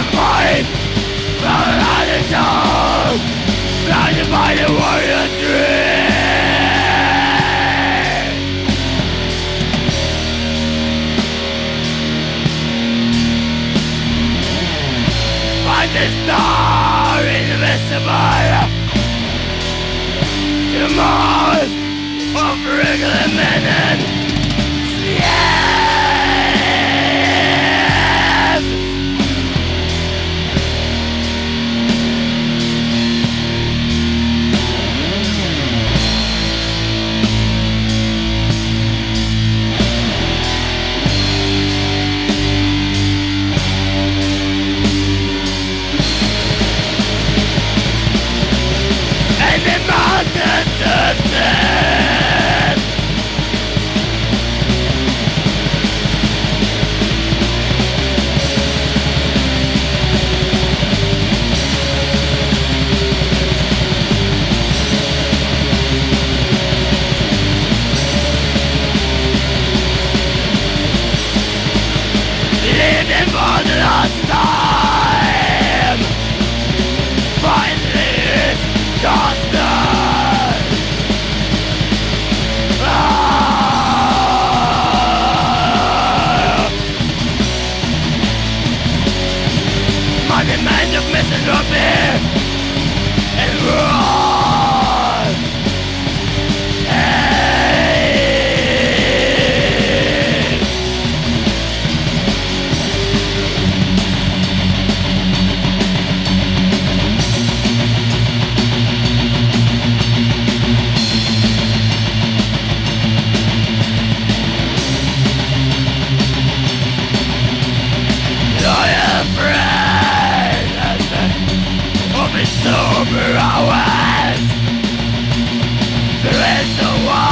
the fight From out of town by the dream. Find the star invisible. Tomorrow of regular men Is no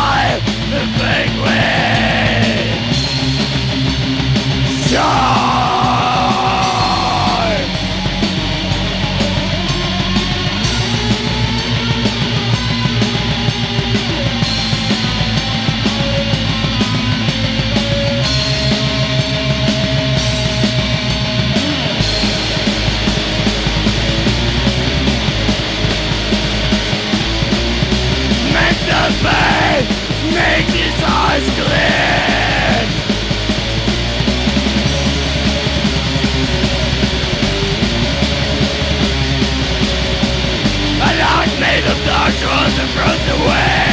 Our trust and frozen away